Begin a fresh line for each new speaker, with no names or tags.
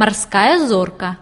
морская зорка